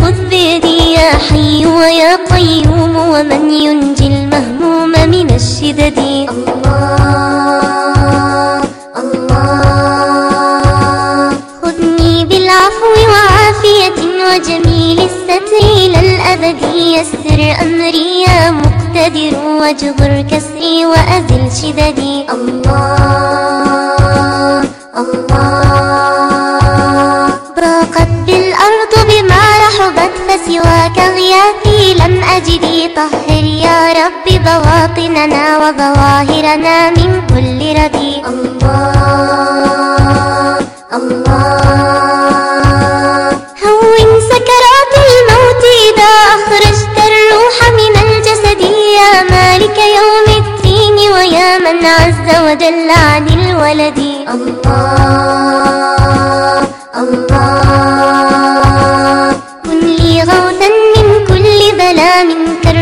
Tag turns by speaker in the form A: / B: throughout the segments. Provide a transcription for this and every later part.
A: خذ بيدي يا حي ويا قيوم ومن ينجي المهموم من الشدد. الله الله. خذني بالعفو وعافية وجميل الستر إلى الأبد. يسر أمري يا مقتدر واجبر كسري وأزل شددي. الله طهر يا رب بواطننا وظواهرنا من كل ردي الله الله. هون سكرات الموت إذا أخرجت الروح من الجسد. يا مالك يوم الدين ويا من عز وجل عن الولد. الله الله. كن لي غوثا من كل بلا من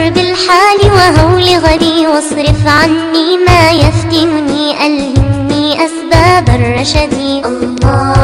A: كرب الحال وهول غدي واصرف عني ما يفتنني ألهمني أسباب الرشد. الله